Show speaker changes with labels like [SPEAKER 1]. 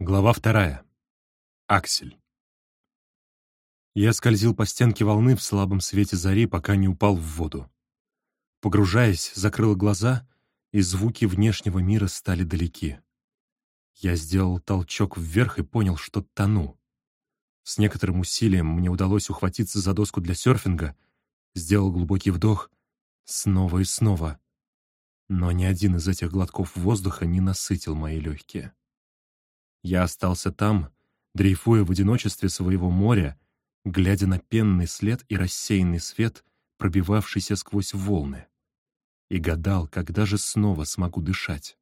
[SPEAKER 1] Глава вторая. Аксель. Я скользил по стенке волны в слабом свете зари, пока не упал в воду. Погружаясь, закрыл глаза, и звуки внешнего мира стали далеки. Я сделал толчок вверх и понял, что тону. С некоторым усилием мне удалось ухватиться за доску для серфинга, сделал глубокий вдох, снова и снова. Но ни один из этих глотков воздуха не насытил мои легкие. Я остался там, дрейфуя в одиночестве своего моря, глядя на пенный след и рассеянный свет, пробивавшийся сквозь волны, и гадал, когда же снова смогу дышать.